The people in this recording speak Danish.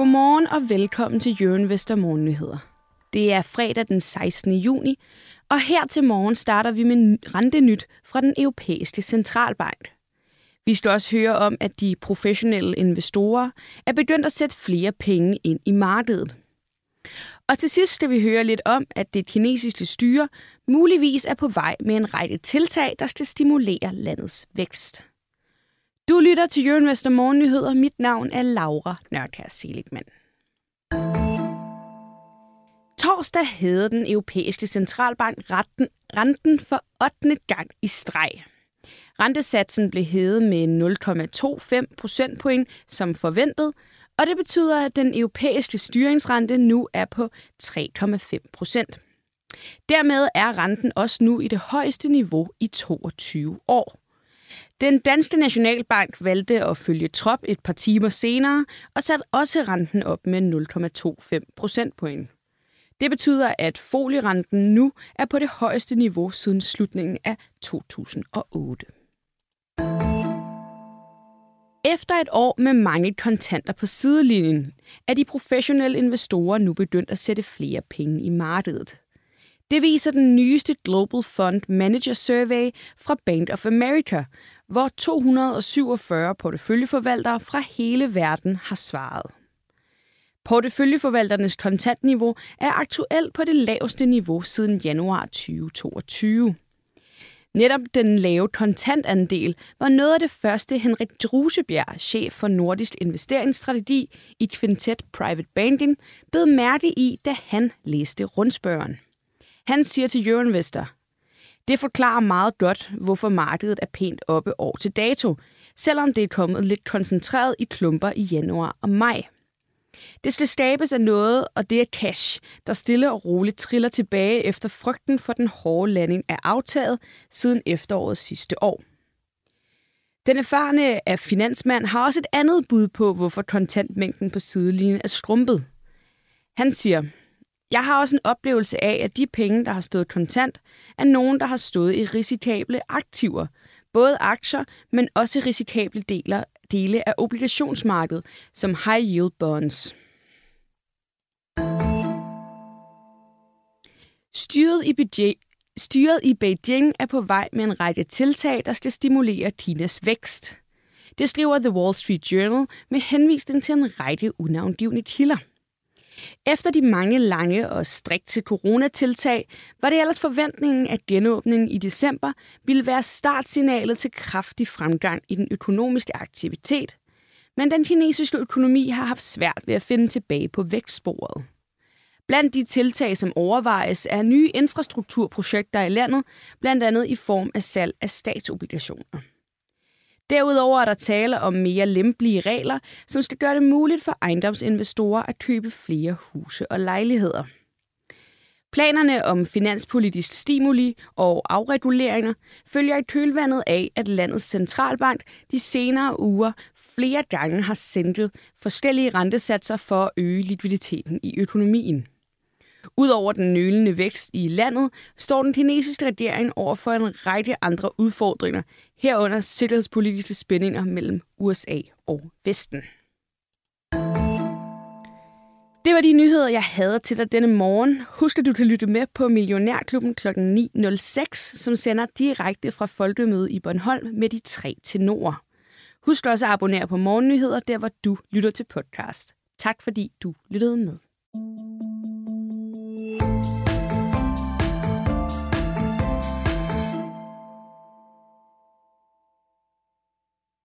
Godmorgen og velkommen til Jørgen Vester Morgennyheder. Det er fredag den 16. juni, og her til morgen starter vi med rentenyt fra den europæiske centralbank. Vi skal også høre om, at de professionelle investorer er begyndt at sætte flere penge ind i markedet. Og til sidst skal vi høre lidt om, at det kinesiske styre muligvis er på vej med en række tiltag, der skal stimulere landets vækst. Du lytter til Jørgen Vester Morgennyheder. Mit navn er Laura Nørkær Seligman. Torsdag havde den europæiske centralbank renten, renten for 8. gang i streg. Rentesatsen blev hævet med 0,25 procentpoint som forventet, og det betyder, at den europæiske styringsrente nu er på 3,5 procent. Dermed er renten også nu i det højeste niveau i 22 år. Den danske nationalbank valgte at følge trop et par timer senere og satte også renten op med 0,25 procentpoint. Det betyder, at folierenten nu er på det højeste niveau siden slutningen af 2008. Efter et år med mange kontanter på sidelinjen, er de professionelle investorer nu begyndt at sætte flere penge i markedet. Det viser den nyeste Global Fund Manager Survey fra Bank of America, hvor 247 porteføljeforvaltere fra hele verden har svaret. Porteføljeforvalternes kontantniveau er aktuelt på det laveste niveau siden januar 2022. Netop den lave kontantandel var noget af det første Henrik Drusebjerg, chef for Nordisk Investeringsstrategi i Quintet Private Banking, bed mærke i, da han læste rundspørgen. Han siger til Euroinvestor, det forklarer meget godt, hvorfor markedet er pænt oppe år til dato, selvom det er kommet lidt koncentreret i klumper i januar og maj. Det skal skabes af noget, og det er cash, der stille og roligt triller tilbage efter frygten for den hårde landing af aftaget siden efteråret sidste år. Den erfarne af finansmand har også et andet bud på, hvorfor kontantmængden på sidelinjen er skrumpet. Han siger, jeg har også en oplevelse af, at de penge, der har stået kontant, er nogen, der har stået i risikable aktiver. Både aktier, men også risikable deler, dele af obligationsmarkedet, som high yield bonds. Styret i, Beijing, styret i Beijing er på vej med en række tiltag, der skal stimulere Kinas vækst. Det skriver The Wall Street Journal med henvisning til en række unavngivne kilder. Efter de mange lange og strikte coronatiltag, var det ellers forventningen, at genåbningen i december ville være startsignalet til kraftig fremgang i den økonomiske aktivitet. Men den kinesiske økonomi har haft svært ved at finde tilbage på vækstsporet. Blandt de tiltag, som overvejes, er nye infrastrukturprojekter i landet, blandt andet i form af salg af statsobligationer. Derudover er der tale om mere lempelige regler, som skal gøre det muligt for ejendomsinvestorer at købe flere huse og lejligheder. Planerne om finanspolitisk stimuli og afreguleringer følger i kølvandet af, at landets centralbank de senere uger flere gange har sænket forskellige rentesatser for at øge likviditeten i økonomien. Udover den nølende vækst i landet, står den kinesiske regering over for en række andre udfordringer, herunder sikkerhedspolitiske spændinger mellem USA og Vesten. Det var de nyheder, jeg havde til dig denne morgen. Husk, at du kan lytte med på Millionærklubben kl. 9.06, som sender direkte fra Folkemødet i Bornholm med de tre tenorer. Husk også at abonnere på Morgennyheder, der hvor du lytter til podcast. Tak fordi du lyttede med.